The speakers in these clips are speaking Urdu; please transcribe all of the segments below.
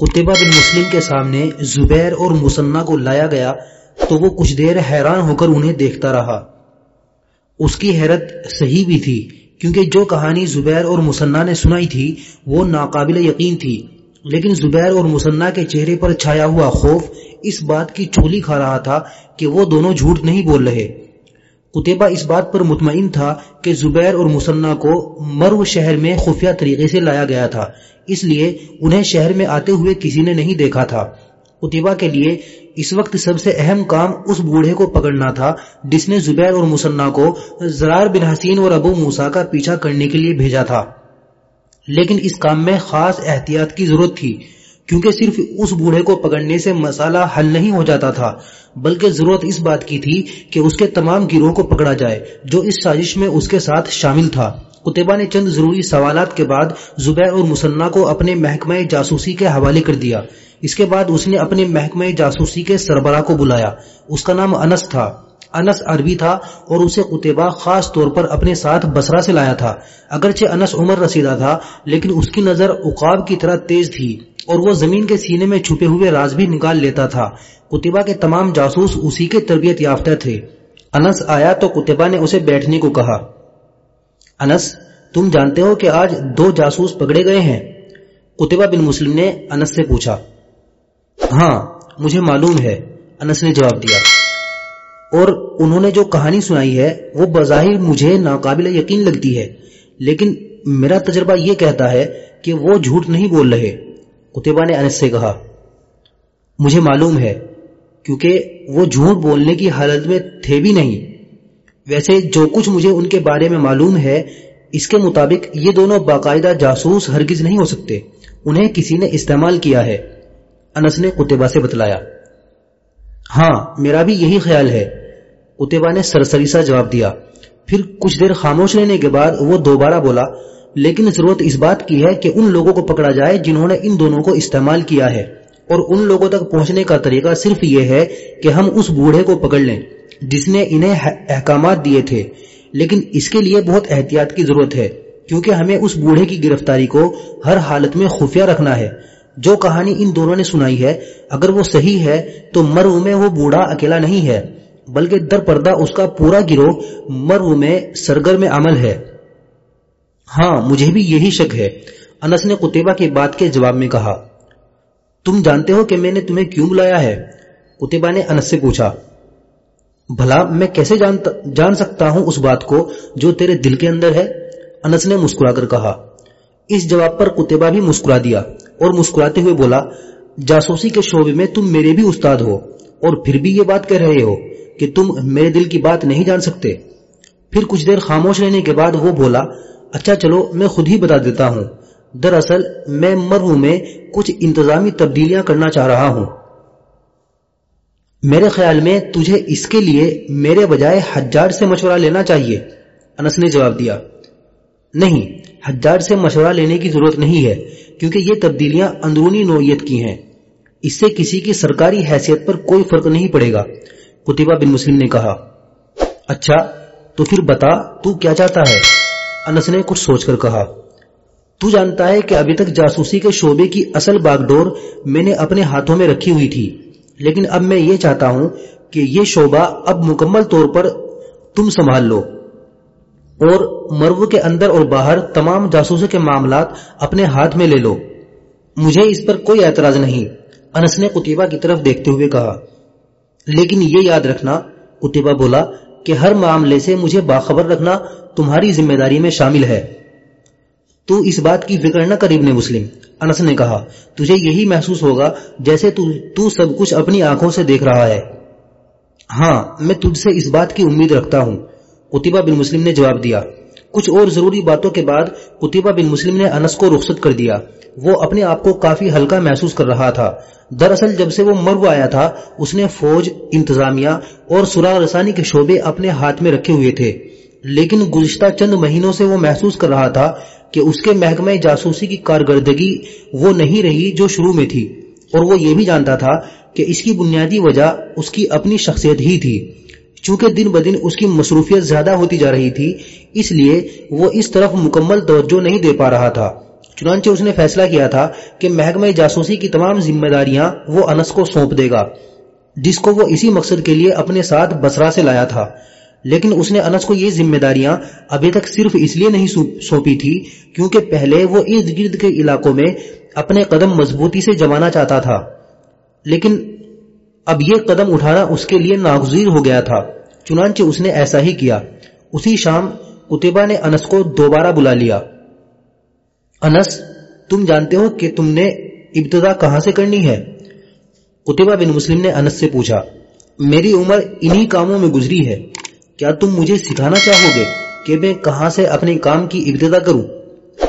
قطبہ بن مسلم کے سامنے زبیر اور مسنہ کو لایا گیا تو وہ کچھ دیر حیران ہو کر انہیں دیکھتا رہا۔ اس کی حیرت صحیح بھی تھی، کیونکہ جو کہانی زبیر اور مسنہ نے سنائی تھی، وہ ناقابل یقین تھی۔ لیکن زبیر اور مسنہ کے چہرے پر چھایا ہوا خوف اس بات کی چولی کھا رہا تھا کہ وہ دونوں جھوٹ نہیں بول رہے۔ قطبہ اس بات پر مطمئن تھا کہ زبیر اور مسنہ کو مرو شہر میں خفیہ طریقے سے لایا گیا تھا۔ اس لیے انہیں شہر میں آتے ہوئے کسی نے نہیں دیکھا تھا۔ قطبہ کے لیے اس وقت سب سے اہم کام اس بوڑھے کو پکڑنا تھا جس نے زبیر اور مسنہ کو زرار بن حسین اور ابو موسا کا پیچھا کرنے کے لیے بھیجا تھا۔ لیکن اس کام میں خاص احتیاط کی ضرورت تھی۔ کیونکہ صرف اس بوڑھے کو پکڑنے سے مسئلہ حل نہیں ہو جاتا تھا، بلکہ ضرورت اس بات کی تھی کہ اس کے تمام گروہ کو پکڑا جائے، جو اس سازش میں اس کے ساتھ شامل تھا۔ قطبہ نے چند ضروری سوالات کے بعد زبیر اور مسنہ کو اپنے محکمہ جاسوسی کے حوالے کر دیا۔ اس کے بعد اس نے اپنے محکمہ جاسوسی کے سربراہ کو بلایا۔ اس کا نام انس تھا۔ انس عربی تھا اور اسے قطبہ خاص طور پر اپنے ساتھ بسرا سے لایا تھا۔ اگرچہ انس عمر رسیدہ تھا، لیکن اس کی نظر اقاب کی طرح تیز تھی۔ اور وہ زمین کے سینے میں چھپے ہوئے راز بھی نکال لیتا تھا۔ کتبا کے تمام جاسوس اسی کے تربیت یافتہ تھے۔ انس آیا تو کتبا نے اسے بیٹھنے کو کہا۔ انس، تم جانتے ہو کہ آج دو جاسوس پکڑے گئے ہیں؟ کتبا بن مسلم نے انس سے پوچھا۔ ہاں مجھے معلوم ہے، انس نے جواب دیا۔ اور انہوں نے جو کہانی سنائی ہے، وہ بظاہر مجھے ناقابل یقین لگتی ہے۔ لیکن میرا تجربہ یہ کہتا ہے کہ وہ جھوٹ نہیں بول رہے۔ قطبہ نے انس سے کہا، مجھے معلوم ہے، کیونکہ وہ جھوٹ بولنے کی حالت میں تھے بھی نہیں. ویسے جو کچھ مجھے ان کے بارے میں معلوم ہے، اس کے مطابق یہ دونوں باقاعدہ جاسوس ہرگز نہیں ہو سکتے. انہیں کسی نے استعمال کیا ہے. انس نے قطبہ سے بتلایا ہاں میرا بھی یہی خیال ہے. قطبہ نے سرسری سا جواب دیا. پھر کچھ دیر خاموش رہنے کے بعد وہ دوبارہ بولا لیکن ضرورت اس بات کی ہے کہ ان لوگوں کو پکڑا جائے جنہوں نے ان دونوں کو استعمال کیا ہے۔ اور ان لوگوں تک پہنچنے کا طریقہ صرف یہ ہے کہ ہم اس بوڑھے کو پکڑ لیں جس نے انہیں احکامات دیے تھے۔ لیکن اس کے لیے بہت احتیاط کی ضرورت ہے، کیونکہ ہمیں اس بوڑھے کی گرفتاری کو ہر حالت میں خفیہ رکھنا ہے۔ جو کہانی ان دونوں نے سنائی ہے، اگر وہ صحیح ہے تو مرو میں وہ بوڑھا اکیلا نہیں ہے، بلکہ در پردہ اس کا پورا گروہ مرو میں سرگر میں عمل ہے۔ ہاں مجھے بھی یہی شک ہے۔ انس نے قطبہ کی بات کے جواب میں کہا، تم جانتے ہو کہ میں نے تمہیں کیوں بلایا ہے؟ قطبہ نے انس سے پوچھا، بھلا میں کیسے جان سکتا ہوں اس بات کو جو تیرے دل کے اندر ہے؟ انس نے مسکرا کر کہا، اس جواب پر قطبہ بھی مسکرا دیا اور مسکراتے ہوئے بولا، جاسوسی کے شعبے میں تم میرے بھی استاد ہو اور پھر بھی یہ بات کہہ رہے ہو کہ تم میرے دل کی بات نہیں جان سکتے۔ پھر کچھ دیر خاموش رہنے کے بعد وہ بولا اچھا چلو میں خود ہی بتا دیتا ہوں۔ دراصل میں مرو میں کچھ انتظامی تبدیلیاں کرنا چاہ رہا ہوں۔ میرے خیال میں تجھے اس کے لیے میرے بجائے حجاج سے مشورہ لینا چاہیے۔ انس نے جواب دیا۔ نہیں، حجاج سے مشورہ لینے کی ضرورت نہیں ہے، کیونکہ یہ تبدیلیاں اندرونی نوعیت کی ہیں۔ اس سے کسی کی سرکاری حیثیت پر کوئی فرق نہیں پڑے گا۔ قطبہ بن مسلم نے کہا۔ اچھا تو پھر بتا، تو کیا چاہتا ہے؟ انس نے کچھ سوچ کر کہا، تو جانتا ہے کہ ابھی تک جاسوسی کے شعبے کی اصل باغ ڈور میں نے اپنے ہاتھوں میں رکھی ہوئی تھی، لیکن اب میں یہ چاہتا ہوں کہ یہ شعبہ اب مکمل طور پر تم سنبھال لو۔ اور مرو کے اندر اور باہر تمام جاسوسوں کے معاملات اپنے ہاتھ میں لے لو۔ مجھے اس پر کوئی اعتراض نہیں۔ انس نے قطبہ کی طرف دیکھتے ہوئے کہا، لیکن یہ یاد رکھنا قطبہ بولا کہ ہر معاملے سے مجھے باخبر رکھنا تمہاری ذمہ داری میں شامل ہے۔ تو اس بات کی فکر نہ کر ابن مسلم۔ انس نے کہا تجھے یہی محسوس ہوگا جیسے تو, تو سب کچھ اپنی آنکھوں سے دیکھ رہا ہے۔ ہاں میں تجھ سے اس بات کی امید رکھتا ہوں۔ قطبہ بن مسلم نے جواب دیا۔ کچھ اور ضروری باتوں کے بعد قطبہ بن مسلم نے انس کو رخصت کر دیا۔ وہ اپنے آپ کو کافی ہلکا محسوس کر رہا تھا۔ دراصل جب سے وہ مرو آیا تھا، اس نے فوج، انتظامیہ اور سراغ رسانی کے شعبے اپنے ہاتھ میں رکھے ہوئے تھے۔ لیکن گزشتہ چند مہینوں سے وہ محسوس کر رہا تھا کہ اس کے محکمہ جاسوسی کی کارکردگی وہ نہیں رہی جو شروع میں تھی۔ اور وہ یہ بھی جانتا تھا کہ اس کی بنیادی وجہ اس کی اپنی شخصیت ہی تھی۔ چونکہ دن بدن اس کی مصروفیت زیادہ ہوتی جا رہی تھی، اس لیے وہ اس طرف مکمل توجہ نہیں دے پا رہا تھا۔ چنانچہ اس نے فیصلہ کیا تھا کہ محکمہ جاسوسی کی تمام ذمہ داریاں وہ انس کو سونپ دے گا، جس کو وہ اسی مقصد کے لیے اپنے ساتھ بسرا سے لایا تھا۔ لیکن اس نے انس کو یہ ذمہ داریاں ابھی تک صرف اس لیے نہیں سونپی تھی کیونکہ پہلے وہ ارد گرد کے علاقوں میں اپنے قدم مضبوطی سے جمانا چاہتا تھا۔ لیکن اب یہ قدم اٹھانا اس کے لیے ناگزیر ہو گیا تھا۔ چنانچہ اس نے ایسا ہی کیا۔ اسی شام کتبہ نے انس کو دوبارہ بلا لیا۔ انس، تم جانتے ہو کہ تم نے ابتدا کہاں سے کرنی ہے؟ قطبہ بن مسلم نے انس سے پوچھا، میری عمر انہی کاموں میں گزری ہے، کیا تم مجھے سکھانا چاہو گے کہ میں کہاں سے اپنے کام کی ابتدا کروں؟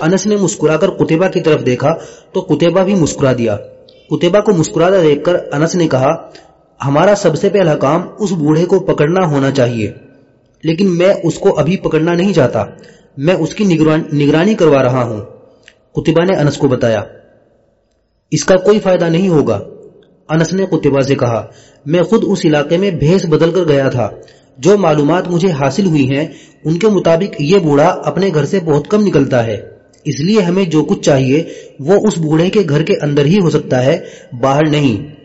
انس نے مسکرا کر قطبہ کی طرف دیکھا، تو قطبہ بھی مسکرا دیا۔ قطبہ کو مسکراتا دیکھ کر انس نے کہا، ہمارا سب سے پہلا کام اس بوڑھے کو پکڑنا ہونا چاہیے۔ لیکن میں اس کو ابھی پکڑنا نہیں چاہتا، میں اس کی نگرانی کروا رہا ہوں۔ قطبہ نے انس کو بتایا، اس کا کوئی فائدہ نہیں ہوگا۔ انس نے قطبہ سے کہا، میں خود اس علاقے میں بھیس بدل کر گیا تھا۔ جو معلومات مجھے حاصل ہوئی ہیں، ان کے مطابق یہ بوڑھا اپنے گھر سے بہت کم نکلتا ہے۔ اس لیے ہمیں جو کچھ چاہیے، وہ اس بوڑھے کے گھر کے اندر ہی ہو سکتا ہے، باہر نہیں۔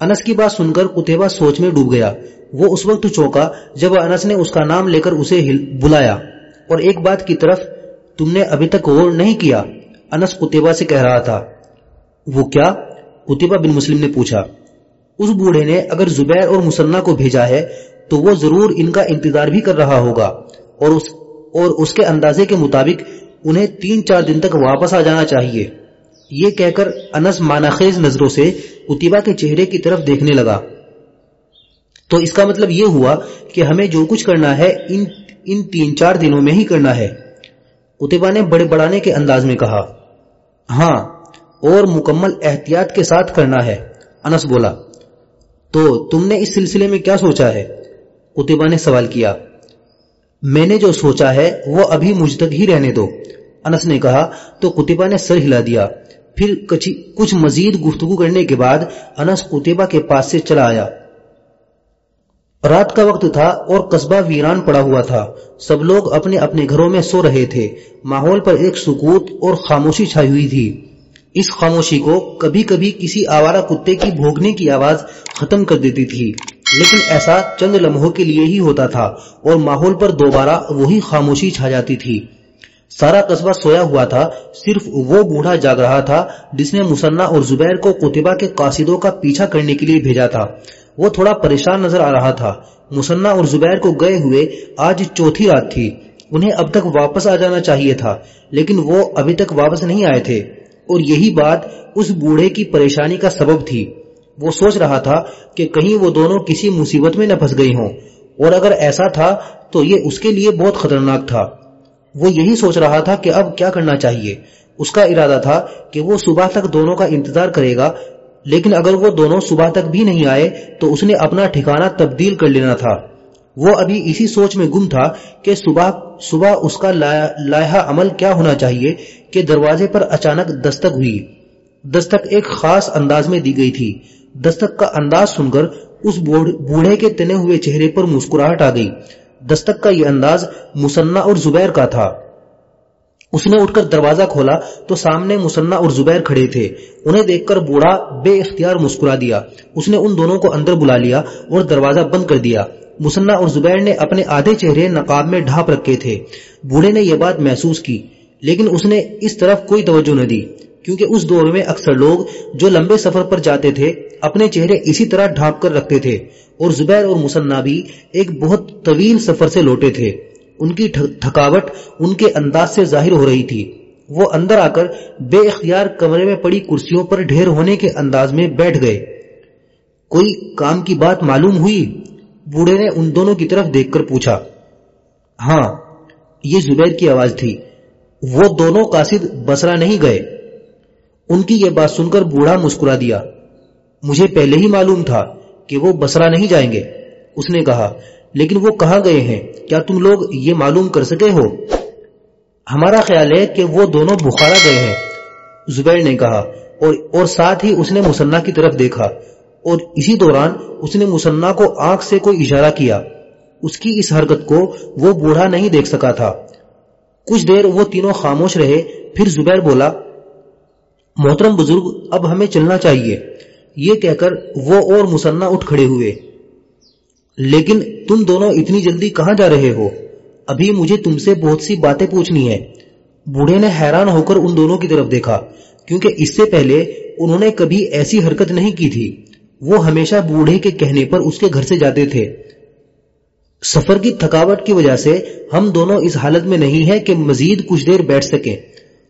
انس کی بات سن کر کتبہ سوچ میں ڈوب گیا۔ وہ اس وقت چوکا جب انس نے اس کا نام لے کر اسے بلایا۔ اور ایک بات کی طرف، تم نے ابھی تک غور نہیں کیا۔ انس کتبہ سے کہہ رہا تھا۔ وہ کیا؟ قطبہ بن مسلم نے پوچھا۔ اس بوڑھے نے اگر زبیر اور مسنہ کو بھیجا ہے تو وہ ضرور ان کا انتظار بھی کر رہا ہوگا اور اس اور اس کے اندازے کے مطابق انہیں تین چار دن تک واپس آ جانا چاہیے۔ یہ کہہ کر انس ماناخیز نظروں سے قطبہ کے چہرے کی طرف دیکھنے لگا۔ تو اس کا مطلب یہ ہوا کہ ہمیں جو کچھ کرنا ہے، ان ان تین چار دنوں میں ہی کرنا ہے۔ قطبہ نے بڑے بڑانے کے انداز میں کہا۔ ہاں اور مکمل احتیاط کے ساتھ کرنا ہے، انس بولا۔ تو تم نے اس سلسلے میں کیا سوچا ہے؟ قطبہ نے سوال کیا۔ میں نے جو سوچا ہے، وہ ابھی مجھ تک ہی رہنے دو۔ انس نے کہا، تو قطبہ نے سر ہلا دیا۔ پھر کچھ مزید گفتگو کرنے کے بعد انس قطبہ کے پاس سے چلا آیا۔ رات کا وقت تھا اور قصبہ ویران پڑا ہوا تھا۔ سب لوگ اپنے اپنے گھروں میں سو رہے تھے۔ ماحول پر ایک سکوت اور خاموشی چھائی ہوئی تھی۔ اس خاموشی کو کبھی کبھی کسی آوارہ کتے کی بھوگنے کی آواز ختم کر دیتی تھی۔ لیکن ایسا چند لمحوں کے لیے ہی ہوتا تھا اور ماحول پر دوبارہ وہی خاموشی چھا جاتی تھی۔ سارا قصبہ سویا ہوا تھا۔ صرف وہ بوڑھا جاگ رہا تھا جس نے مسنہ اور زبیر کو قطبہ کے قاصدوں کا پیچھا کرنے کے لیے بھیجا تھا۔ وہ تھوڑا پریشان نظر آ رہا تھا۔ مسنہ اور زبیر کو گئے ہوئے آج چوتھی رات تھی۔ انہیں اب تک واپس آ جانا چاہیے تھا، لیکن وہ ابھی تک واپس نہیں آئے تھے۔ اور یہی بات اس بوڑھے کی پریشانی کا سبب تھی۔ وہ سوچ رہا تھا کہ کہیں وہ دونوں کسی مصیبت میں نہ پھنس گئی ہوں۔ اور اگر ایسا تھا تو یہ اس کے لیے بہت خطرناک تھا۔ وہ یہی سوچ رہا تھا کہ اب کیا کرنا چاہیے۔ اس کا ارادہ تھا کہ وہ صبح تک دونوں کا انتظار کرے گا لیکن اگر وہ دونوں صبح تک بھی نہیں آئے، تو اس نے اپنا ٹھکانہ تبدیل کر لینا تھا۔ وہ ابھی اسی سوچ میں گم تھا کہ صبح صبح اس کا لائحہ عمل کیا ہونا چاہیے کہ دروازے پر اچانک دستک ہوئی۔ دستک ایک خاص انداز میں دی گئی تھی۔ دستک کا انداز سن کر اس بوڑھے کے تنے ہوئے چہرے پر مسکراہٹ آ گئی۔ دستک کا یہ انداز مسنہ اور زبیر کا تھا۔ اس نے اٹھ کر دروازہ کھولا تو سامنے مسنہ اور زبیر کھڑے تھے۔ انہیں دیکھ کر بوڑھا بے اختیار مسکرا دیا۔ اس نے ان دونوں کو اندر بلا لیا اور دروازہ بند کر دیا۔ مسنہ اور زبیر نے اپنے آدھے چہرے نقاب میں ڈھانپ رکھے تھے۔ بوڑھے نے یہ بات محسوس کی، لیکن اس نے اس طرف کوئی توجہ نہ دی، کیونکہ اس دور میں اکثر لوگ جو لمبے سفر پر جاتے تھے، اپنے چہرے اسی طرح ڈھانپ کر رکھتے تھے۔ اور زبیر اور مسنہ بھی ایک بہت طویل سفر سے لوٹے تھے۔ ان کی تھکاوٹ ان کے انداز سے ظاہر ہو رہی تھی۔ وہ اندر آ کر بے اختیار کمرے میں پڑی کرسیوں پر ڈھیر ہونے کے انداز میں بیٹھ گئے۔ کوئی کام کی بات معلوم ہوئی؟ بوڑھے نے ان دونوں کی طرف دیکھ کر پوچھا۔ ہاں یہ زبیر کی آواز تھی۔ وہ دونوں قاصد بسرا نہیں گئے۔ ان کی یہ بات سن کر بوڑھا مسکرا دیا۔ مجھے پہلے ہی معلوم تھا کہ وہ بسرا نہیں جائیں گے۔ اس نے کہا لیکن وہ کہاں گئے ہیں؟ کیا تم لوگ یہ معلوم کر سکے ہو؟ ہمارا خیال ہے کہ وہ دونوں بخارا گئے ہیں، زبیر نے کہا، اور اور ساتھ ہی اس نے مسنہ کی طرف دیکھا، اور اسی دوران اس نے مسنہ کو آنکھ سے کوئی اشارہ کیا۔ اس کی اس حرکت کو وہ بوڑھا نہیں دیکھ سکا تھا۔ کچھ دیر وہ تینوں خاموش رہے، پھر زبیر بولا، محترم بزرگ، اب ہمیں چلنا چاہیے۔ یہ کہہ کر وہ اور مسنہ اٹھ کھڑے ہوئے۔ لیکن تم دونوں اتنی جلدی کہاں جا رہے ہو؟ ابھی مجھے تم سے بہت سی باتیں پوچھنی ہے بوڑھے نے حیران ہو کر ان دونوں کی طرف دیکھا، کیونکہ اس سے پہلے انہوں نے کبھی ایسی حرکت نہیں کی تھی۔ وہ ہمیشہ بوڑھے کے کہنے پر اس کے گھر سے جاتے تھے۔ سفر کی تھکاوٹ کی وجہ سے ہم دونوں اس حالت میں نہیں ہے کہ مزید کچھ دیر بیٹھ سکیں۔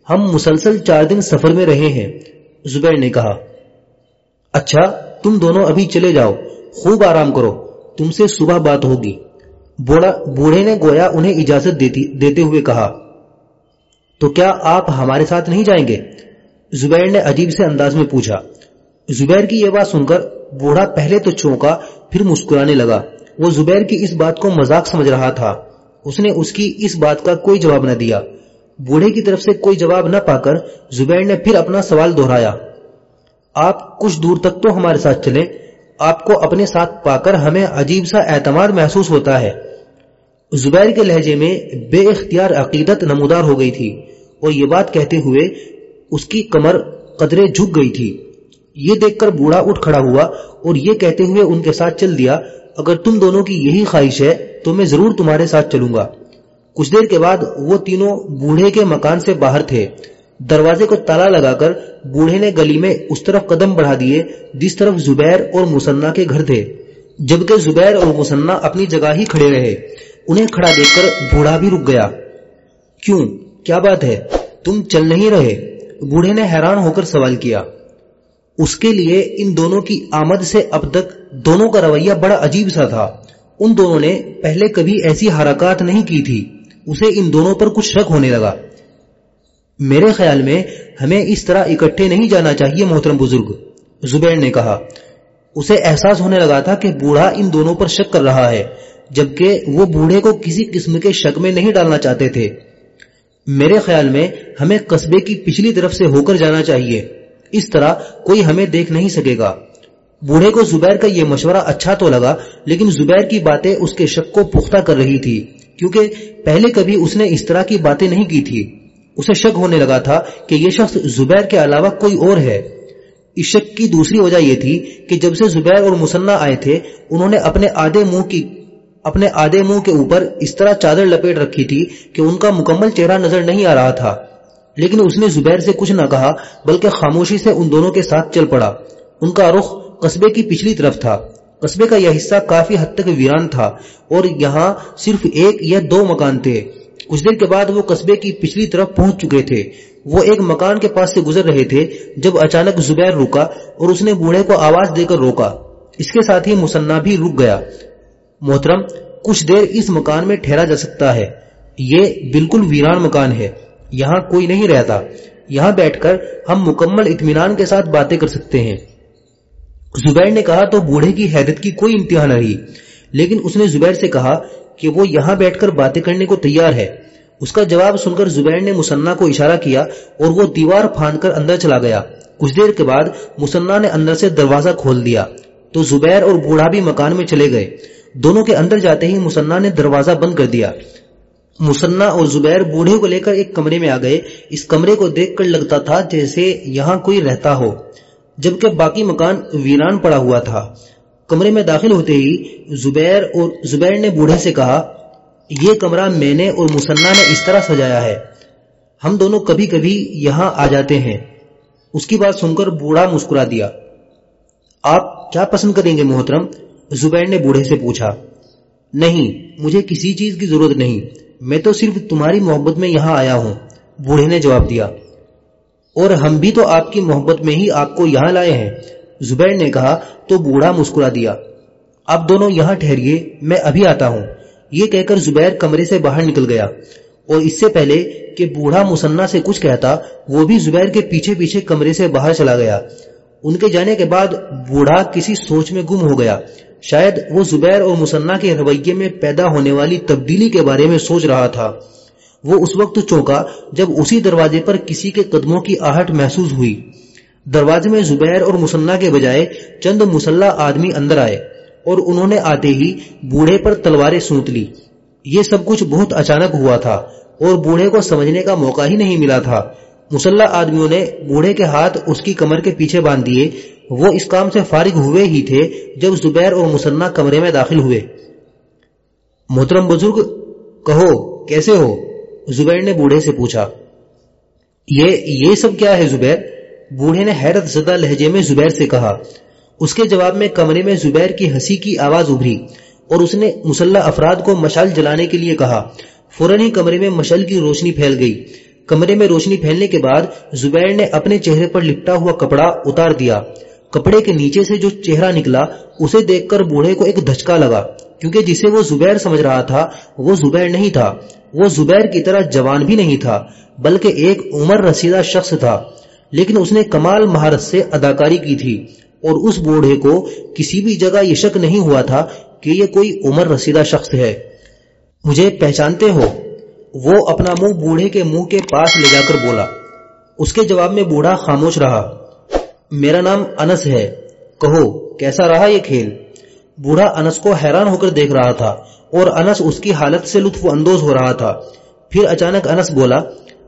ہم مسلسل چار دن سفر میں رہے ہیں، زبیر نے کہا۔ اچھا تم دونوں ابھی چلے جاؤ، خوب آرام کرو۔ تم سے صبح بات ہوگی۔ بوڑھے نے گویا انہیں اجازت دیتی دیتے ہوئے کہا، تو کیا آپ ہمارے ساتھ نہیں جائیں گے؟ زبیر نے عجیب سے انداز میں پوچھا۔ زبیر کی یہ بات سن کر بوڑھا پہلے تو چونکا، پھر مسکرانے لگا۔ وہ زبیر کی اس بات کو مذاق سمجھ رہا تھا۔ اس نے اس کی اس بات کا کوئی جواب نہ دیا۔ بوڑھے کی طرف سے کوئی جواب نہ پا کر زبیر نے پھر اپنا سوال دہرایا۔ آپ کچھ دور تک تو ہمارے ساتھ چلیں۔ آپ کو اپنے ساتھ پا کر ہمیں عجیب سا اعتماد محسوس ہوتا ہے۔ زبیر کے لہجے میں بے اختیار عقیدت نمودار ہو گئی تھی اور یہ بات کہتے ہوئے اس کی کمر قدرے جھک گئی تھی۔ یہ دیکھ کر بوڑھا اٹھ کھڑا ہوا اور یہ کہتے ہوئے ان کے ساتھ چل دیا، اگر تم دونوں کی یہی خواہش ہے تو میں ضرور تمہارے ساتھ چلوں گا۔ کچھ دیر کے بعد وہ تینوں بوڑھے کے مکان سے باہر تھے۔ دروازے کو تالا لگا کر بوڑھے نے گلی میں اس طرف قدم بڑھا دیے، جس طرف زبیر اور مسنا کے گھر تھے۔ جبکہ زبیر اور مسنا اپنی جگہ ہی کھڑے رہے، انہیں کھڑا دیکھ کر بوڑھا بھی رک گیا۔ کیوں؟ کیا بات ہے؟ تم چل نہیں رہے؟ بوڑھے نے حیران ہو کر سوال کیا۔ اس کے لیے ان دونوں کی آمد سے اب تک دونوں کا رویہ بڑا عجیب سا تھا۔ ان دونوں نے پہلے کبھی ایسی حرکات نہیں کی تھی۔ اسے ان دونوں پر کچھ شک ہونے لگا۔ میرے خیال میں ہمیں اس طرح اکٹھے نہیں جانا چاہیے محترم بزرگ۔ زبیر نے کہا، اسے احساس ہونے لگا تھا کہ بوڑھا ان دونوں پر شک کر رہا ہے، جبکہ وہ بوڑھے کو کسی قسم کے شک میں نہیں ڈالنا چاہتے تھے۔ میرے خیال میں ہمیں قصبے کی پچھلی طرف سے ہو کر جانا چاہیے۔ اس طرح کوئی ہمیں دیکھ نہیں سکے گا۔ بوڑھے کو زبیر کا یہ مشورہ اچھا تو لگا، لیکن زبیر کی باتیں اس کے شک کو پختہ کر رہی تھی، کیونکہ پہلے کبھی اس نے اس طرح کی باتیں نہیں کی تھی۔ اسے شک ہونے لگا تھا کہ یہ شخص زبیر کے علاوہ کوئی اور ہے۔ اس شک کی دوسری وجہ یہ تھی کہ جب سے زبیر اور مسنا آئے تھے، انہوں نے اپنے آدھے منہ کی اپنے آدھے منہ کے اوپر اس طرح چادر لپیٹ رکھی تھی کہ ان کا مکمل چہرہ نظر نہیں آ رہا تھا۔ لیکن اس نے زبیر سے کچھ نہ کہا، بلکہ خاموشی سے ان دونوں کے ساتھ چل پڑا۔ ان کا رخ قصبے کی پچھلی طرف تھا۔ قصبے کا یہ حصہ کافی حد تک ویران تھا اور یہاں صرف ایک یا دو مکان تھے۔ کچھ دیر کے بعد وہ قصبے کی پچھلی طرف پہنچ چکے تھے۔ وہ ایک مکان کے پاس سے گزر رہے تھے، جب اچانک زبیر رکا اور اس نے بوڑھے کو آواز دے کر روکا۔ اس کے ساتھ ہی مسنا بھی رک گیا۔ محترم، کچھ دیر اس مکان میں ٹھہرا جا سکتا ہے۔ یہ بالکل ویران مکان ہے۔ یہاں کوئی نہیں رہتا۔ یہاں بیٹھ کر ہم مکمل اطمینان کے ساتھ باتیں کر سکتے ہیں۔ زبیر نے کہا تو بوڑھے کی حیرت کی کوئی انتہا نہ رہی لیکن اس نے زبیر سے کہا کہ وہ یہاں بیٹھ کر باتیں کرنے کو تیار ہے۔ اس کا جواب سن کر زبیر نے مسنا کو اشارہ کیا اور وہ دیوار پھاند کر اندر چلا گیا۔ کچھ دیر کے بعد مسنا نے اندر سے دروازہ کھول دیا۔ تو زبیر اور بوڑھا بھی مکان میں چلے گئے۔ دونوں کے اندر جاتے ہی مسنا نے دروازہ بند کر دیا۔ مسنا اور زبیر بوڑھے کو لے کر ایک کمرے میں آ گئے۔ اس کمرے کو دیکھ کر لگتا تھا جیسے یہاں کوئی رہتا ہو۔ جبکہ باقی مکان ویران پڑا ہوا تھا۔ کمرے میں داخل ہوتے ہی زبیر اور زبیر نے بوڑھے سے کہا، یہ کمرہ میں نے اور مسنا نے اس طرح سجایا ہے۔ ہم دونوں کبھی کبھی یہاں آ جاتے ہیں۔ اس کی بات سن کر بوڑھا مسکرا دیا۔ آپ کیا پسند کریں گے محترم؟ زبیر نے بوڑھے سے پوچھا۔ نہیں، مجھے کسی چیز کی ضرورت نہیں۔ میں تو صرف تمہاری محبت میں یہاں آیا ہوں۔ بوڑھے نے جواب دیا۔ اور ہم بھی تو آپ کی محبت میں ہی آپ کو یہاں لائے ہیں۔ زبیر نے کہا، تو بوڑھا مسکرا دیا۔ اب دونوں یہاں ٹھہریے، میں ابھی آتا ہوں۔ یہ کہہ کر زبیر کمرے سے باہر نکل گیا۔ اور اس سے پہلے کہ بوڑھا مسنا سے کچھ کہتا، وہ بھی زبیر کے پیچھے پیچھے کمرے سے باہر چلا گیا۔ ان کے جانے کے بعد بوڑھا کسی سوچ میں گم ہو گیا۔ شاید وہ زبیر اور مسنا کے رویے میں پیدا ہونے والی تبدیلی کے بارے میں سوچ رہا تھا۔ وہ اس وقت چونکا جب اسی دروازے پر کسی کے قدموں کی آہٹ محسوس ہوئی۔ دروازے میں زبیر اور مسنا کے بجائے چند مسلح آدمی اندر آئے اور انہوں نے آتے ہی بوڑھے پر تلواریں سونت لی۔ یہ سب کچھ بہت اچانک ہوا تھا اور بوڑھے کو سمجھنے کا موقع ہی نہیں ملا تھا۔ مسلح آدمیوں نے بوڑھے کے ہاتھ اس کی کمر کے پیچھے باندھ دیے۔ وہ اس کام سے فارغ ہوئے ہی تھے جب زبیر اور مسنہ کمرے میں داخل ہوئے۔ محترم بزرگ، کہو، کیسے ہو؟ زبیر نے بوڑھے سے پوچھا۔ یہ یہ سب کیا ہے زبیر؟ بوڑھے نے حیرت زدہ لہجے میں زبیر سے کہا، اس کے جواب میں کمرے میں زبیر کی ہنسی کی آواز ابھری اور اس نے مسلح افراد کو مشال جلانے کے لیے کہا۔ فوراً ہی کمرے میں مشل کی روشنی پھیل گئی۔ کمرے میں روشنی پھیلنے کے بعد زبیر نے اپنے چہرے پر لپٹا ہوا کپڑا اتار دیا۔ کپڑے کے نیچے سے جو چہرہ نکلا، اسے دیکھ کر بوڑھے کو ایک دھچکا لگا، کیونکہ جسے وہ زبیر سمجھ رہا تھا، وہ زبیر نہیں تھا۔ وہ زبیر کی طرح جوان بھی نہیں تھا، بلکہ ایک عمر رسیدہ شخص تھا۔ لیکن اس نے کمال مہارت سے اداکاری کی تھی اور اس بوڑھے کو کسی بھی جگہ یہ شک نہیں ہوا تھا کہ یہ کوئی عمر رسیدہ شخص ہے۔ مجھے پہچانتے ہو؟ وہ اپنا منہ بوڑھے کے منہ کے پاس لے جا کر بولا۔ اس کے جواب میں بوڑھا خاموش رہا۔ میرا نام انس ہے۔ کہو، کیسا رہا یہ کھیل؟ بوڑھا انس کو حیران ہو کر دیکھ رہا تھا اور انس اس کی حالت سے لطف اندوز ہو رہا تھا۔ پھر اچانک انس بولا،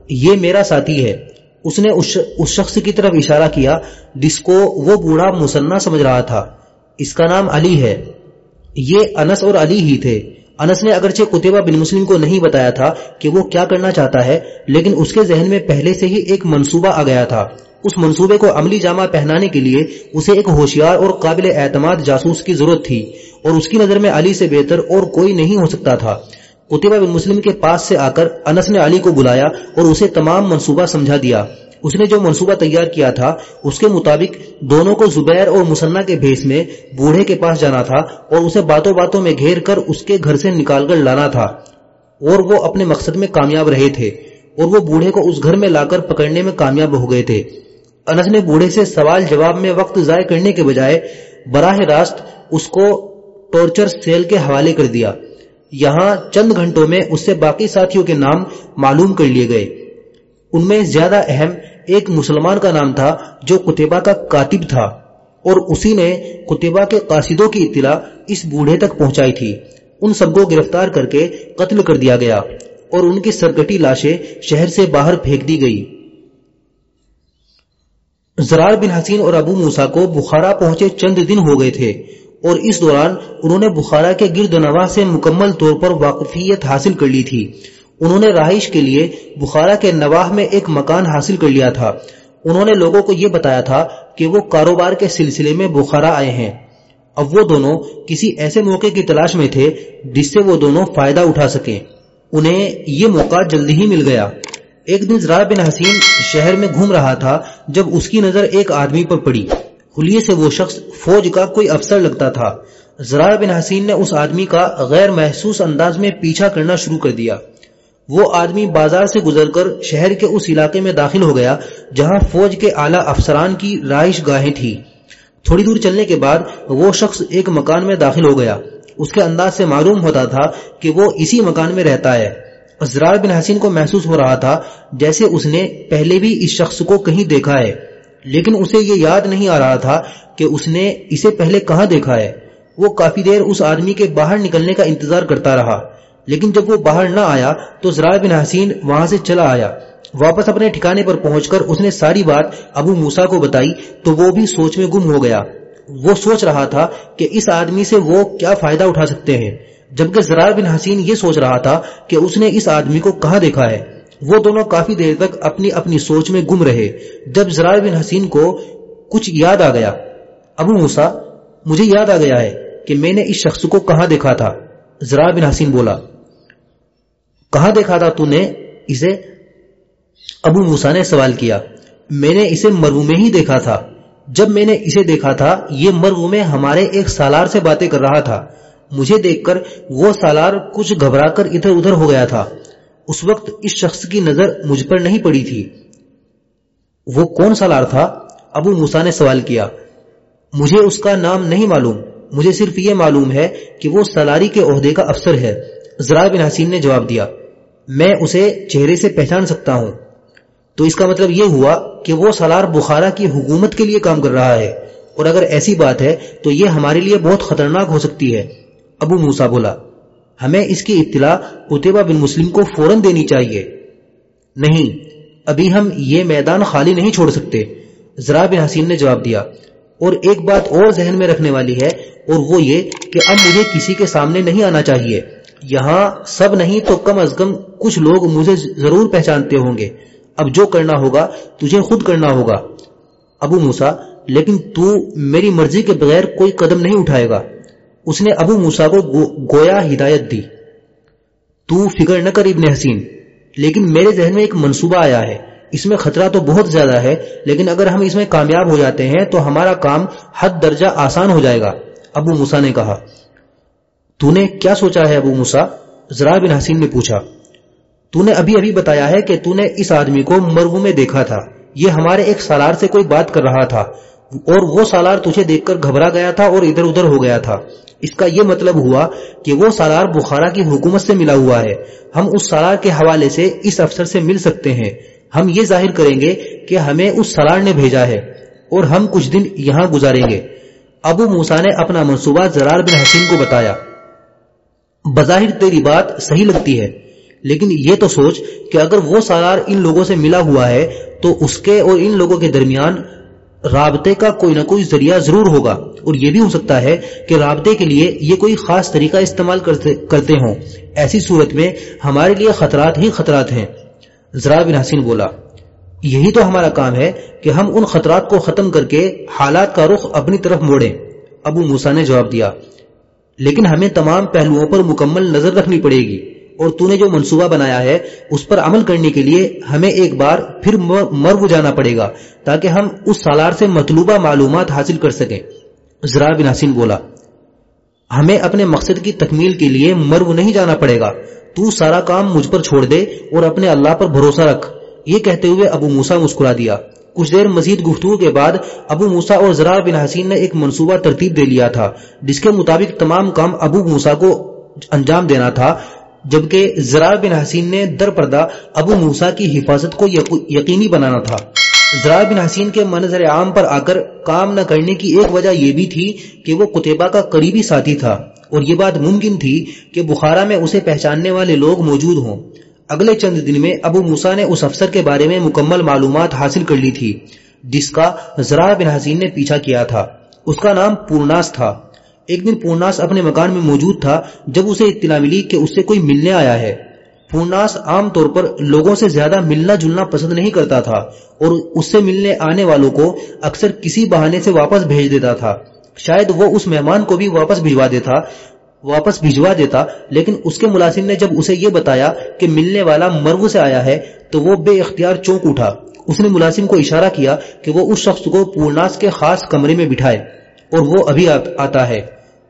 یہ میرا ساتھی ہے۔ اس نے اس شخص کی طرف اشارہ کیا، جس کو وہ بوڑھا مسنہ سمجھ رہا تھا۔ اس کا نام علی ہے۔ یہ انس اور علی ہی تھے۔ انس نے اگرچہ قطبہ بن مسلم کو نہیں بتایا تھا کہ وہ کیا کرنا چاہتا ہے، لیکن اس کے ذہن میں پہلے سے ہی ایک منصوبہ آ گیا تھا۔ اس منصوبے کو عملی جامع پہنانے کے لیے اسے ایک ہوشیار اور قابل اعتماد جاسوس کی ضرورت تھی، اور اس کی نظر میں علی سے بہتر اور کوئی نہیں ہو سکتا تھا۔ قطبہ بن مسلم کے پاس سے آ کر انس نے علی کو بلایا اور اسے تمام منصوبہ سمجھا دیا۔ اس نے جو منصوبہ تیار کیا تھا، اس کے مطابق دونوں کو زبیر اور مسنہ کے بھیس میں بوڑھے کے پاس جانا تھا اور اسے باتوں باتوں میں گھیر کر اس کے گھر سے نکال کر لانا تھا۔ اور وہ اپنے مقصد میں کامیاب رہے تھے اور وہ بوڑھے کو اس گھر میں لا کر پکڑنے میں کامیاب ہو گئے تھے۔ انس نے بوڑھے سے سوال جواب میں وقت ضائع کرنے کے بجائے براہ راست اس کو ٹورچر سیل کے حوالے کر دیا۔ یہاں چند گھنٹوں میں اس سے باقی ساتھیوں کے نام معلوم کر لیے گئے۔ ان میں زیادہ اہم ایک مسلمان کا نام تھا جو کتبہ کا کاتب تھا اور اسی نے کتبہ کے قاصدوں کی اطلاع اس بوڑھے تک پہنچائی تھی۔ ان سب کو گرفتار کر کے قتل کر دیا گیا اور ان کی سرکٹی لاشیں شہر سے باہر پھینک دی گئی۔ زرار بن حسین اور ابو موسا کو بخارا پہنچے چند دن ہو گئے تھے۔ اور اس دوران انہوں نے بخارا کے گرد نواز سے مکمل طور پر واقفیت حاصل کر لی تھی۔ انہوں نے رہائش کے لیے بخارا کے نواح میں ایک مکان حاصل کر لیا تھا۔ انہوں نے لوگوں کو یہ بتایا تھا کہ وہ کاروبار کے سلسلے میں بخارا آئے ہیں۔ اب وہ دونوں کسی ایسے موقع کی تلاش میں تھے جس سے وہ دونوں فائدہ اٹھا سکیں۔ انہیں یہ موقع جلدی ہی مل گیا۔ ایک دن زرار بن حسین شہر میں گھوم رہا تھا جب اس کی نظر ایک آدمی پر پڑی۔ خلیے سے وہ شخص فوج کا کوئی افسر لگتا تھا۔ زرار بن حسین نے اس آدمی کا غیر محسوس انداز میں پیچھا کرنا شروع کر دیا۔ وہ آدمی بازار سے گزر کر شہر کے اس علاقے میں داخل ہو گیا جہاں فوج کے اعلی افسران کی رائش گاہیں تھی تھوڑی دور چلنے کے بعد وہ شخص ایک مکان میں داخل ہو گیا۔ اس کے انداز سے معلوم ہوتا تھا کہ وہ اسی مکان میں رہتا ہے۔ زرار بن حسین کو محسوس ہو رہا تھا جیسے اس نے پہلے بھی اس شخص کو کہیں دیکھا ہے۔ لیکن اسے یہ یاد نہیں آ رہا تھا کہ اس نے اسے پہلے کہاں دیکھا ہے۔ وہ کافی دیر اس آدمی کے باہر نکلنے کا انتظار کرتا رہا۔ لیکن جب وہ باہر نہ آیا تو زرار بن حسین وہاں سے چلا آیا۔ واپس اپنے ٹھکانے پر پہنچ کر اس نے ساری بات ابو موسا کو بتائی تو وہ بھی سوچ میں گم ہو گیا۔ وہ سوچ رہا تھا کہ اس آدمی سے وہ کیا فائدہ اٹھا سکتے ہیں۔ جبکہ زرار بن حسین یہ سوچ رہا تھا کہ اس نے اس آدمی کو کہاں دیکھا ہے۔ وہ دونوں کافی دیر تک اپنی اپنی سوچ میں گم رہے۔ جب زرار بن حسین کو کچھ یاد آ گیا، ابو موسا مجھے یاد آ گیا ہے کہ میں نے اس شخص کو کہاں دیکھا تھا۔ زرار بن حسین بولا، کہاں دیکھا تھا تو نے اسے؟ ابو موسا نے سوال کیا، میں نے اسے مرو میں ہی دیکھا تھا۔ جب میں نے اسے دیکھا تھا، یہ مرو میں ہمارے ایک سالار سے باتیں کر رہا تھا۔ مجھے دیکھ کر وہ سالار کچھ گھبرا کر ادھر ادھر ہو گیا تھا۔ اس وقت اس شخص کی نظر مجھ پر نہیں پڑی تھی۔ وہ کون سالار تھا؟ ابو موسا نے سوال کیا۔ مجھے اس کا نام نہیں معلوم۔ مجھے صرف یہ معلوم ہے کہ وہ سالاری کے عہدے کا افسر ہے۔ زرا بن حسین نے جواب دیا۔ میں اسے چہرے سے پہچان سکتا ہوں۔ تو اس کا مطلب یہ ہوا کہ وہ سالار بخارا کی حکومت کے لیے کام کر رہا ہے۔ اور اگر ایسی بات ہے تو یہ ہمارے لیے بہت خطرناک ہو سکتی ہے۔ ابو موسا بولا۔ ہمیں اس کی اطلاع اتبا بن مسلم کو فوراً دینی چاہیے۔ نہیں، ابھی ہم یہ میدان خالی نہیں چھوڑ سکتے۔ ذرا بن حسین نے جواب دیا۔ اور ایک بات اور ذہن میں رکھنے والی ہے، اور وہ یہ کہ اب مجھے کسی کے سامنے نہیں آنا چاہیے۔ یہاں سب نہیں تو کم از کم کچھ لوگ مجھے ضرور پہچانتے ہوں گے۔ اب جو کرنا ہوگا، تجھے خود کرنا ہوگا۔ ابو موسا لیکن تو میری مرضی کے بغیر کوئی قدم نہیں اٹھائے گا۔ اس نے ابو موسا کو گویا ہدایت دی۔ تو فکر نہ کر ابن حسین، لیکن میرے ذہن میں ایک منصوبہ آیا ہے۔ اس میں خطرہ تو بہت زیادہ ہے، لیکن اگر ہم اس میں کامیاب ہو جاتے ہیں تو ہمارا کام حد درجہ آسان ہو جائے گا۔ ابو موسا نے کہا۔ تو نے کیا سوچا ہے ابو موسا ذرا بن حسین نے پوچھا۔ تو نے ابھی ابھی بتایا ہے کہ تو نے اس آدمی کو مرغو میں دیکھا تھا۔ یہ ہمارے ایک سالار سے کوئی بات کر رہا تھا، اور وہ سالار تجھے دیکھ کر گھبرا گیا تھا اور ادھر ادھر ہو گیا تھا۔ اس کا یہ مطلب ہوا کہ وہ سالار بخارا کی حکومت سے ملا ہوا ہے۔ ہم اس سالار کے حوالے سے اس افسر سے مل سکتے ہیں۔ ہم یہ ظاہر کریں گے کہ ہمیں اس سالار نے بھیجا ہے اور ہم کچھ دن یہاں گزاریں گے۔ ابو موسا نے اپنا منصوبہ زرار بن حسین کو بتایا۔ بظاہر تیری بات صحیح لگتی ہے، لیکن یہ تو سوچ کہ اگر وہ سالار ان لوگوں سے ملا ہوا ہے، تو اس کے اور ان لوگوں کے درمیان رابطے کا کوئی نہ کوئی ذریعہ ضرور ہوگا اور یہ بھی ہو سکتا ہے کہ رابطے کے لیے یہ کوئی خاص طریقہ استعمال کرتے ہوں۔ ایسی صورت میں ہمارے لیے خطرات ہی خطرات ہیں۔ ذرا بن حسین بولا، یہی تو ہمارا کام ہے کہ ہم ان خطرات کو ختم کر کے حالات کا رخ اپنی طرف موڑیں۔ ابو موسا نے جواب دیا، لیکن ہمیں تمام پہلوؤں پر مکمل نظر رکھنی پڑے گی۔ اور تو نے جو منصوبہ بنایا ہے، اس پر عمل کرنے کے لیے ہمیں ایک بار پھر مرو جانا پڑے گا، تاکہ ہم اس سالار سے مطلوبہ معلومات حاصل کر سکیں۔ ذرا بن حسین بولا، ہمیں اپنے مقصد کی تکمیل کے لیے مرو نہیں جانا پڑے گا۔ تو سارا کام مجھ پر چھوڑ دے اور اپنے اللہ پر بھروسہ رکھ۔ یہ کہتے ہوئے ابو موسا مسکرا دیا۔ کچھ دیر مزید گفتگو کے بعد ابو موسا اور ذرا بن حسین نے ایک منصوبہ ترتیب دے لیا تھا، جس کے مطابق تمام کام ابو موسا کو انجام دینا تھا۔ جبکہ زرار بن حسین نے در پردہ ابو موسا کی حفاظت کو یقینی بنانا تھا۔ زرار بن حسین کے منظر عام پر آ کر کام نہ کرنے کی ایک وجہ یہ بھی تھی کہ وہ کتبہ کا قریبی ساتھی تھا اور یہ بات ممکن تھی کہ بخارا میں اسے پہچاننے والے لوگ موجود ہوں۔ اگلے چند دن میں ابو موسا نے اس افسر کے بارے میں مکمل معلومات حاصل کر لی تھی، جس کا زرار بن حسین نے پیچھا کیا تھا۔ اس کا نام پورناس تھا۔ ایک دن پورناس اپنے مکان میں موجود تھا، جب اسے اطلاع ملی کہ اس سے کوئی ملنے آیا ہے۔ پورناس عام طور پر لوگوں سے زیادہ ملنا جلنا پسند نہیں کرتا تھا اور اس سے ملنے آنے والوں کو اکثر کسی بہانے سے واپس بھیج دیتا تھا۔ شاید وہ اس مہمان کو بھی واپس بھجوا دیتا، واپس بھجوا دیتا، لیکن اس کے ملازم نے جب اسے یہ بتایا کہ ملنے والا مرو سے آیا ہے، تو وہ بے اختیار چونک اٹھا۔ اس نے ملازم کو اشارہ کیا کہ وہ اس شخص کو پورناس کے خاص کمرے میں بٹھائے۔ اور وہ ابھی آتا ہے۔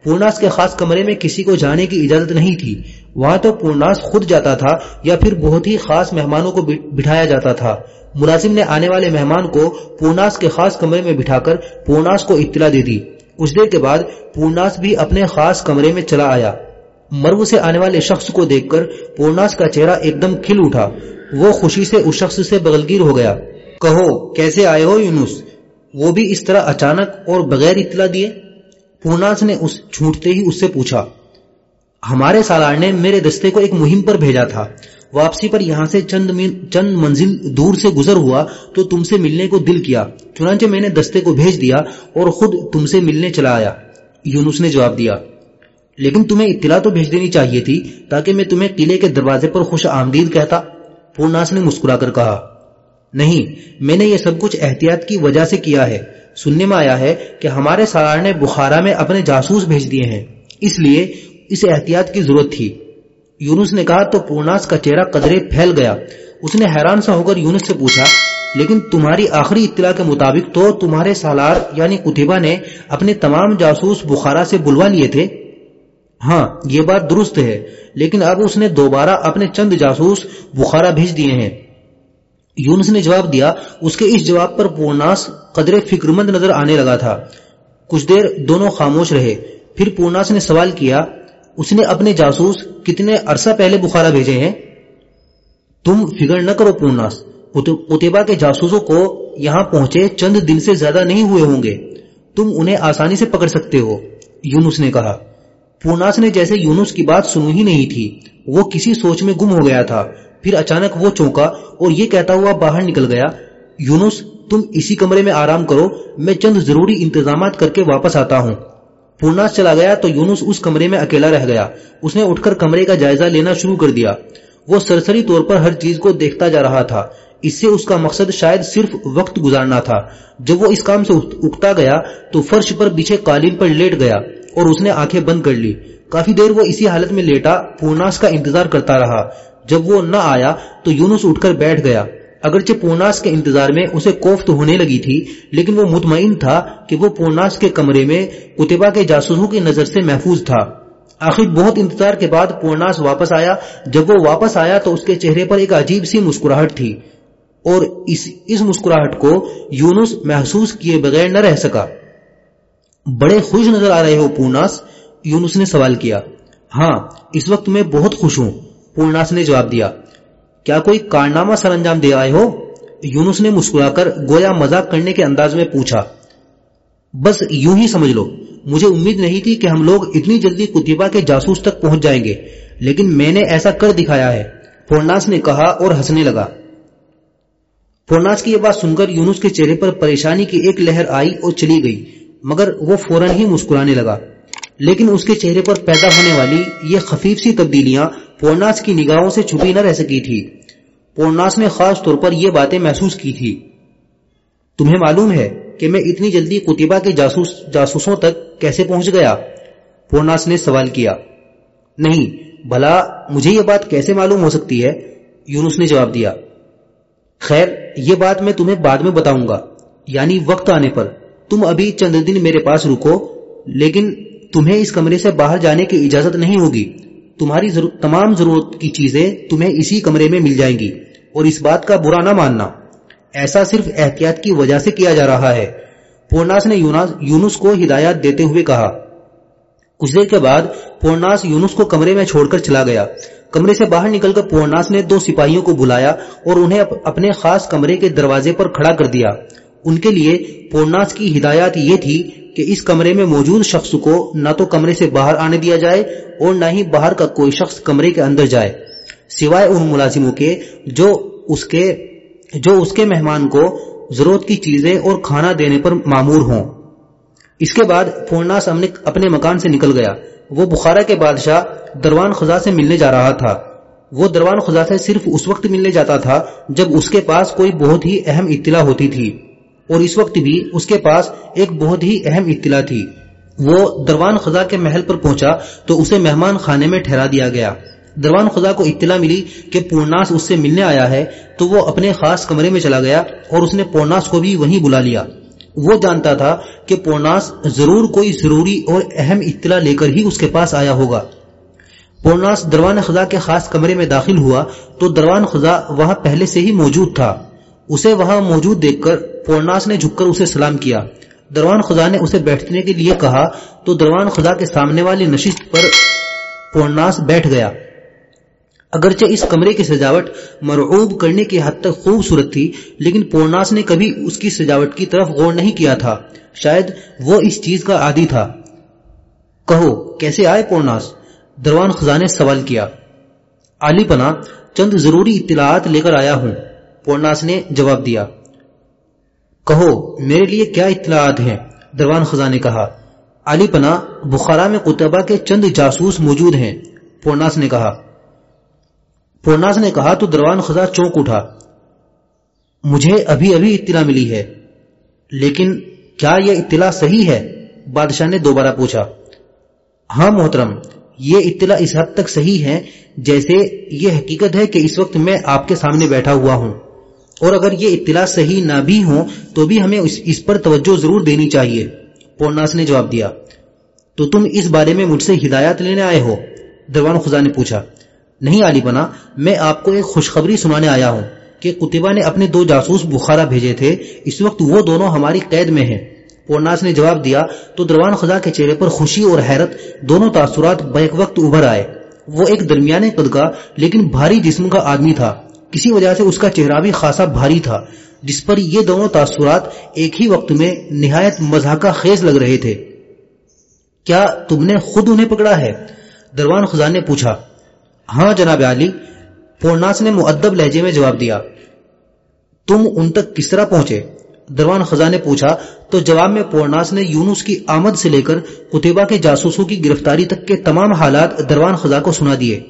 پورناس کے خاص کمرے میں کسی کو جانے کی اجازت نہیں تھی۔ وہاں تو پورناس خود جاتا تھا یا پھر بہت ہی خاص مہمانوں کو بٹھایا جاتا تھا۔ ملازم نے آنے والے مہمان کو پورناس کے خاص کمرے میں بٹھا کر پورناس کو اطلاع دے دی۔ کچھ دیر کے بعد پورناس بھی اپنے خاص کمرے میں چلا آیا۔ مرو سے آنے والے شخص کو دیکھ کر پورناس کا چہرہ ایک دم کھل اٹھا۔ وہ خوشی سے اس شخص سے بغلگیر ہو گیا۔ کہو، کیسے آئے ہو یونس؟ وہ بھی اس طرح اچانک اور بغیر اطلاع دیے، پورناس نے اس چھوٹتے ہی اس سے پوچھا، ہمارے سالار نے میرے دستے کو ایک مہم پر بھیجا تھا، واپسی پر یہاں سے چند چند منزل دور سے گزر ہوا تو تم سے ملنے کو دل کیا، چنانچہ میں نے دستے کو بھیج دیا اور خود تم سے ملنے چلا آیا۔ یونس نے جواب دیا، لیکن تمہیں اطلاع تو بھیج دینی چاہیے تھی تاکہ میں تمہیں قلعے کے دروازے پر خوش آمدید کہتا، پورناس نے مسکرا کر کہا۔ نہیں، میں نے یہ سب کچھ احتیاط کی وجہ سے کیا ہے۔ سننے میں آیا ہے کہ ہمارے سالار نے بخارا میں اپنے جاسوس بھیج دیے ہیں، اس لیے اس احتیاط کی ضرورت تھی۔ یونس نے کہا تو پورناس کا چہرہ قدرے پھیل گیا۔ اس نے حیران سا ہو کر یونس سے پوچھا، لیکن تمہاری آخری اطلاع کے مطابق تو تمہارے سالار یعنی کتبہ نے اپنے تمام جاسوس بخارا سے بلوا لیے تھے؟ ہاں یہ بات درست ہے، لیکن اب اس نے دوبارہ اپنے چند جاسوس بخارا بھیج دیے ہیں۔ یونس نے جواب دیا، اس کے اس جواب پر پورناس قدر فکر مند نظر آنے لگا تھا۔ کچھ دیر دونوں خاموش رہے۔ پھر پورناس نے سوال کیا، اس نے اپنے جاسوس کتنے عرصہ پہلے بخارا بھیجے ہیں؟ تم فکر نہ کرو پورناس اتبا کے جاسوسوں کو یہاں پہنچے چند دن سے زیادہ نہیں ہوئے ہوں گے۔ تم انہیں آسانی سے پکڑ سکتے ہو، یونس نے کہا۔ پورناس نے جیسے یونس کی بات سنو ہی نہیں تھی، وہ کسی سوچ میں گم ہو گیا تھا۔ پھر اچانک وہ چونکا اور یہ کہتا ہوا باہر نکل گیا، یونس، تم اسی کمرے میں آرام کرو، میں چند ضروری انتظامات کر کے واپس آتا ہوں۔ پورناس چلا گیا تو یونس اس کمرے میں اکیلا رہ گیا۔ اس نے اٹھ کر کمرے کا جائزہ لینا شروع کر دیا۔ وہ سرسری طور پر ہر چیز کو دیکھتا جا رہا تھا۔ اس سے اس کا مقصد شاید صرف وقت گزارنا تھا۔ جب وہ اس کام سے اٹھتا گیا تو فرش پر پیچھے قالین پر لیٹ گیا اور اس نے آنکھیں بند کر لی۔ کافی دیر وہ اسی حالت میں لیٹا، پورناس کا انتظار کرتا رہا۔ جب وہ نہ آیا تو یونس اٹھ کر بیٹھ گیا۔ اگرچہ پورناس کے انتظار میں اسے کوفت ہونے لگی تھی، لیکن وہ مطمئن تھا کہ وہ پورناس کے کمرے میں کتبہ کے جاسوسوں کی نظر سے محفوظ تھا۔ آخر بہت انتظار کے بعد پورناس واپس آیا۔ جب وہ واپس آیا تو اس کے چہرے پر ایک عجیب سی مسکراہٹ تھی، اور اس اس مسکراہٹ کو یونس محسوس کیے بغیر نہ رہ سکا۔ بڑے خوش نظر آ رہے ہو پورناس یونس نے سوال کیا۔ ہاں اس وقت میں بہت خوش ہوں۔ پورناس نے جواب دیا، کیا کوئی کارنامہ سر انجام دے آئے ہو؟ یونس نے مسکرا کر گویا مذاق کرنے کے انداز میں پوچھا، بس یوں ہی سمجھ لو، مجھے امید نہیں تھی کہ ہم لوگ اتنی جلدی کتبہ کے جاسوس تک پہنچ جائیں گے، لیکن میں نے ایسا کر دکھایا ہے۔ پورناس نے کہا اور ہنسنے لگا۔ پورناس کی یہ بات سن کر یونس کے چہرے پر پریشانی کی ایک لہر آئی اور چلی گئی، مگر وہ فوراً ہی مسکرانے لگا۔ لیکن اس کے چہرے پر پیدا ہونے والی یہ خفیف سی تبدیلیاں پورناس کی نگاہوں سے چھپی نہ رہ سکی تھی۔ پورناس نے خاص طور پر یہ باتیں محسوس کی تھی۔ تمہیں معلوم ہے کہ میں اتنی جلدی کتبہ کے جاسوس جاسوسوں تک کیسے پہنچ گیا؟ پورناس نے سوال کیا۔ نہیں، بھلا مجھے یہ بات کیسے معلوم ہو سکتی ہے؟ یونس نے جواب دیا۔ خیر، یہ بات میں تمہیں بعد میں بتاؤں گا یعنی وقت آنے پر۔ تم ابھی چند دن میرے پاس رکو، لیکن تمہیں اس کمرے سے باہر جانے کی اجازت نہیں ہوگی۔ تمہاری تمام ضرورت کی چیزیں تمہیں اسی کمرے میں مل جائیں گی۔ اور اس بات کا برا نہ ماننا۔ ایسا صرف احتیاط کی وجہ سے کیا جا رہا ہے۔ پورناس نے یونس کو ہدایات دیتے ہوئے کہا۔ کچھ دیر کے بعد پورناس یونس کو کمرے میں چھوڑ کر چلا گیا۔ کمرے سے باہر نکل کر پورناس نے دو سپاہیوں کو بلایا اور انہیں اپنے خاص کمرے کے دروازے پر کھڑا کر دیا۔ ان کے لیے پورناس کی ہدایات یہ تھی کہ اس کمرے میں موجود شخص کو نہ تو کمرے سے باہر آنے دیا جائے اور نہ ہی باہر کا کوئی شخص کمرے کے اندر جائے، سوائے ان ملازموں کے جو اس کے، جو اس کے مہمان کو ضرورت کی چیزیں اور کھانا دینے پر معمور ہوں۔ اس کے بعد پورناس اپنے مکان سے نکل گیا۔ وہ بخارا کے بادشاہ دروان خزا سے ملنے جا رہا تھا۔ وہ دروان خزا سے صرف اس وقت ملنے جاتا تھا جب اس کے پاس کوئی بہت ہی اہم اطلاع ہوتی تھی۔ اور اس وقت بھی اس کے پاس ایک بہت ہی اہم اطلاع تھی۔ وہ دروان خزا کے محل پر پہنچا تو اسے مہمان خانے میں ٹھہرا دیا گیا۔ دروان خدا کو اطلاع ملی کہ پورناس اس سے ملنے آیا ہے تو وہ اپنے خاص کمرے میں چلا گیا اور اس نے پورناس کو بھی وہیں بلا لیا۔ وہ جانتا تھا کہ پورناس ضرور کوئی ضروری اور اہم اطلاع لے کر ہی اس کے پاس آیا ہوگا۔ پورناس دروان خدا کے خاص کمرے میں داخل ہوا تو دروان خدا وہاں پہلے سے ہی موجود تھا۔ اسے وہاں موجود دیکھ کر پورناس نے جھک کر اسے سلام کیا۔ دروان خدا نے اسے بیٹھنے کے لیے کہا، تو دروان خدا کے سامنے والی نشست پر پورناس بیٹھ گیا۔ اگرچہ اس کمرے کی سجاوٹ مرعوب کرنے کی حد تک خوبصورت تھی، لیکن پورناس نے کبھی اس کی سجاوٹ کی طرف غور نہیں کیا تھا۔ شاید وہ اس چیز کا عادی تھا۔ کہو، کیسے آئے پورناس؟ دروان خزاں نے سوال کیا۔ علی پنا چند ضروری اطلاعات لے کر آیا ہوں۔ پورناس نے جواب دیا۔ کہو، میرے لیے کیا اطلاعات ہیں؟ دروان خزاں نے کہا۔ علی پنا بخارا میں قطبہ کے چند جاسوس موجود ہیں۔ پورناس نے کہا۔ پورناس نے کہا تو دروان خزا چونک اٹھا۔ مجھے ابھی ابھی اطلاع ملی ہے، لیکن کیا یہ اطلاع صحیح ہے؟ بادشاہ نے دوبارہ پوچھا۔ ہاں محترم، یہ اطلاع اس حد تک صحیح ہے جیسے یہ حقیقت ہے کہ اس وقت میں آپ کے سامنے بیٹھا ہوا ہوں۔ اور اگر یہ اطلاع صحیح نہ بھی ہو تو بھی ہمیں اس پر توجہ ضرور دینی چاہیے۔ پورناس نے جواب دیا۔ تو تم اس بارے میں مجھ سے ہدایات لینے آئے ہو؟ دروان خزا نے پوچھا۔ نہیں علی بنا میں آپ کو ایک خوشخبری سنانے آیا ہوں کہ کتبہ نے اپنے دو جاسوس بخارا بھیجے تھے۔ اس وقت وہ دونوں ہماری قید میں ہیں۔ پورناس نے جواب دیا۔ تو دروان خدا کے چہرے پر خوشی اور حیرت دونوں تاثرات بیک وقت ابھر آئے۔ وہ ایک درمیانے قد کا لیکن بھاری جسم کا آدمی تھا۔ کسی وجہ سے اس کا چہرہ بھی خاصا بھاری تھا، جس پر یہ دونوں تاثرات ایک ہی وقت میں نہایت مزاقہ خیز لگ رہے تھے۔ کیا تم نے خود انہیں پکڑا ہے؟ دروان خزان نے پوچھا۔ ہاں جناب علی پورناس نے معدب لہجے میں جواب دیا۔ تم ان تک کس طرح پہنچے؟ دروان خزاں نے پوچھا۔ تو جواب میں پورناس نے یونس کی آمد سے لے کر کتبہ کے جاسوسوں کی گرفتاری تک کے تمام حالات دروان خزاں کو سنا دیے۔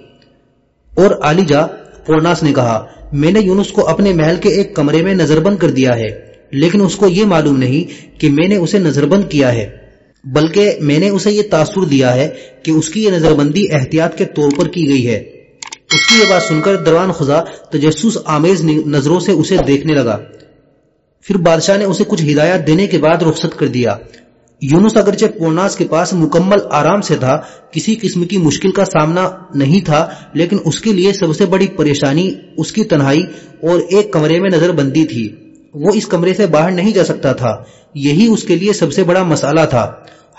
اور علی جا پورناس نے کہا، میں نے یونس کو اپنے محل کے ایک کمرے میں نظر بند کر دیا ہے، لیکن اس کو یہ معلوم نہیں کہ میں نے اسے نظر بند کیا ہے، بلکہ میں نے اسے یہ تاثر دیا ہے کہ اس کی یہ نظر بندی احتیاط کے طور پر کی گئی ہے۔ اس کی یہ بات سن کر دروان خزا تجسس آمیز نظروں سے اسے دیکھنے لگا۔ پھر بادشاہ نے اسے کچھ ہدایات دینے کے بعد رخصت کر دیا۔ یونس اگرچہ پورناس کے پاس مکمل آرام سے تھا، کسی قسم کی مشکل کا سامنا نہیں تھا، لیکن اس کے لیے سب سے بڑی پریشانی اس کی تنہائی اور ایک کمرے میں نظر بندی تھی۔ وہ اس کمرے سے باہر نہیں جا سکتا تھا۔ یہی اس کے لیے سب سے بڑا مسئلہ تھا۔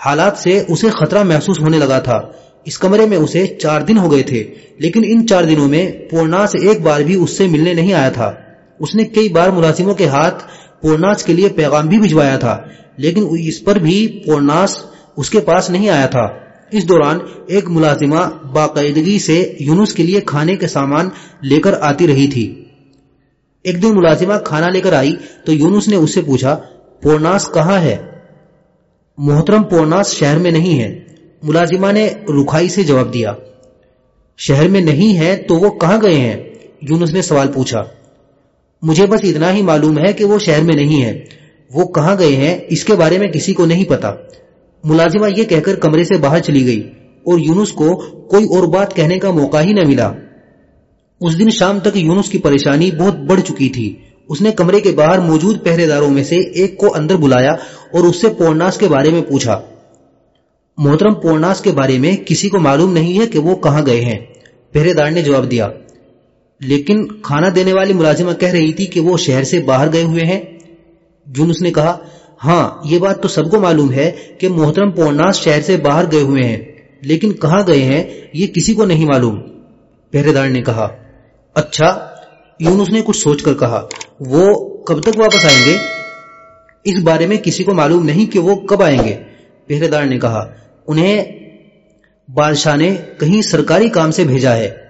حالات سے اسے خطرہ محسوس ہونے لگا تھا۔ اس کمرے میں اسے چار دن ہو گئے تھے، لیکن ان چار دنوں میں پورناس ایک بار بھی اس سے ملنے نہیں آیا تھا۔ اس نے کئی بار ملازموں کے ہاتھ پورناس کے لیے پیغام بھی بھجوایا تھا۔ لیکن اس پر بھی پورناس اس کے پاس نہیں آیا تھا۔ اس دوران ایک ملازمہ باقاعدگی سے یونس کے لیے کھانے کے سامان لے کر آتی رہی تھی۔ ایک دن ملازمہ کھانا لے کر آئی تو یونس نے اس سے پوچھا، پورناس کہاں ہے؟ محترم، پورناس شہر میں نہیں ہے۔ ملازمہ نے رکھائی سے جواب دیا، شہر میں نہیں ہے تو وہ کہاں گئے ہیں؟ یونس نے سوال پوچھا، مجھے بس اتنا ہی معلوم ہے کہ وہ شہر میں نہیں ہے۔ وہ کہاں گئے ہیں اس کے بارے میں کسی کو نہیں پتا۔ ملازمہ یہ کہہ کر کمرے سے باہر چلی گئی اور یونس کو کوئی اور بات کہنے کا موقع ہی نہ ملا۔ اس دن شام تک یونس کی پریشانی بہت بڑھ چکی تھی۔ اس نے کمرے کے باہر موجود پہرے داروں میں سے ایک کو اندر بلایا اور اس سے پورناس کے بارے میں پوچھا۔ محترم، پورناس کے بارے میں کسی کو معلوم نہیں ہے کہ وہ کہاں گئے ہیں۔ پہرے دار نے جواب دیا۔ لیکن کھانا دینے والی ملازمہ کہہ رہی تھی کہ وہ شہر سے باہر گئے ہوئے ہیں۔ جونس نے کہا ہاں یہ بات تو سب کو معلوم ہے کہ محترم پورناس شہر سے باہر گئے ہوئے ہیں، لیکن کہاں گئے ہیں، یہ کسی کو نہیں معلوم۔ پہرے دار نے کہا اچھا یونس نے کچھ سوچ کر کہا، وہ کب تک واپس آئیں گے؟ اس بارے میں کسی کو معلوم نہیں کہ وہ کب آئیں گے۔ پہرے دار نے کہا، انہیں بادشاہ نے کہیں سرکاری کام سے بھیجا ہے۔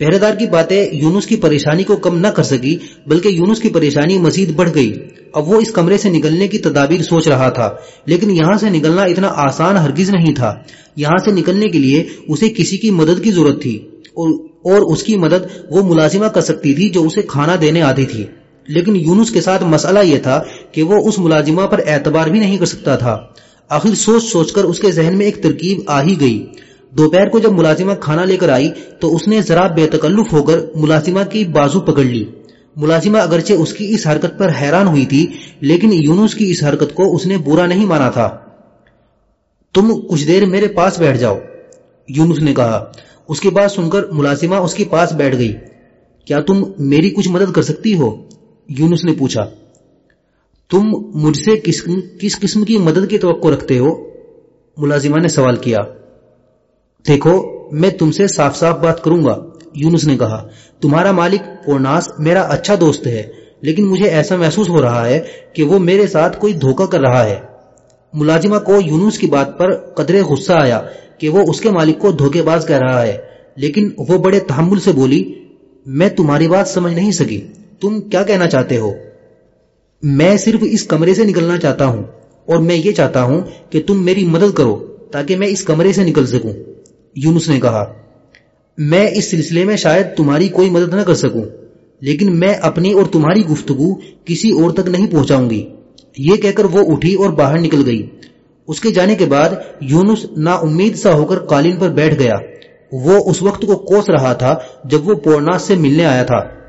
پہرے دار کی باتیں یونس کی پریشانی کو کم نہ کر سکی، بلکہ یونس کی پریشانی مزید بڑھ گئی۔ اب وہ اس کمرے سے نکلنے کی تدابیر سوچ رہا تھا، لیکن یہاں سے نکلنا اتنا آسان ہرگز نہیں تھا۔ یہاں سے نکلنے کے لیے اسے کسی کی مدد کی ضرورت تھی، اور اس کی مدد وہ ملازمہ کر سکتی تھی جو اسے کھانا دینے آتی تھی۔ لیکن یونس کے ساتھ مسئلہ یہ تھا کہ وہ اس ملازمہ پر اعتبار بھی نہیں کر سکتا تھا۔ آخر سوچ سوچ کر اس کے ذہن میں ایک ترکیب آ ہی گئی۔ دوپہر کو جب ملازمہ کھانا لے کر آئی تو اس نے ذرا بے تکلف ہو کر ملازمہ کی بازو پکڑ لی۔ ملازمہ اگرچہ اس کی اس حرکت پر حیران ہوئی تھی، لیکن یونس کی اس حرکت کو اس نے برا نہیں مانا تھا۔ تم کچھ دیر میرے پاس بیٹھ جاؤ، یونس نے کہا۔ اس کی بات سن کر ملازمہ اس کے پاس بیٹھ گئی۔ کیا تم میری کچھ مدد کر سکتی ہو؟ یونس نے پوچھا۔ تم مجھ سے کس کس قسم کی مدد کی توقع رکھتے ہو؟ ملازمہ نے سوال کیا۔ دیکھو، میں تم سے صاف صاف بات کروں گا، یونس نے کہا۔ تمہارا مالک پورناس میرا اچھا دوست ہے، لیکن مجھے ایسا محسوس ہو رہا ہے کہ وہ میرے ساتھ کوئی دھوکہ کر رہا ہے۔ ملازمہ کو یونس کی بات پر قدرے غصہ آیا کہ وہ اس کے مالک کو دھوکے باز کہہ رہا ہے، لیکن وہ بڑے تحمل سے بولی، میں تمہاری بات سمجھ نہیں سکی۔ تم کیا کہنا چاہتے ہو؟ میں صرف اس کمرے سے نکلنا چاہتا ہوں، اور میں یہ چاہتا ہوں کہ تم میری مدد کرو تاکہ میں اس کمرے سے نکل سکوں۔ یونس نے کہا، میں اس سلسلے میں شاید تمہاری کوئی مدد نہ کر سکوں، لیکن میں اپنی اور تمہاری گفتگو کسی اور تک نہیں پہنچاؤں گی۔ یہ کہہ کر وہ اٹھی اور باہر نکل گئی۔ اس کے جانے کے بعد یونس نا امید سا ہو کر قالین پر بیٹھ گیا۔ وہ اس وقت کو کوس رہا تھا جب وہ پورناس سے ملنے آیا تھا۔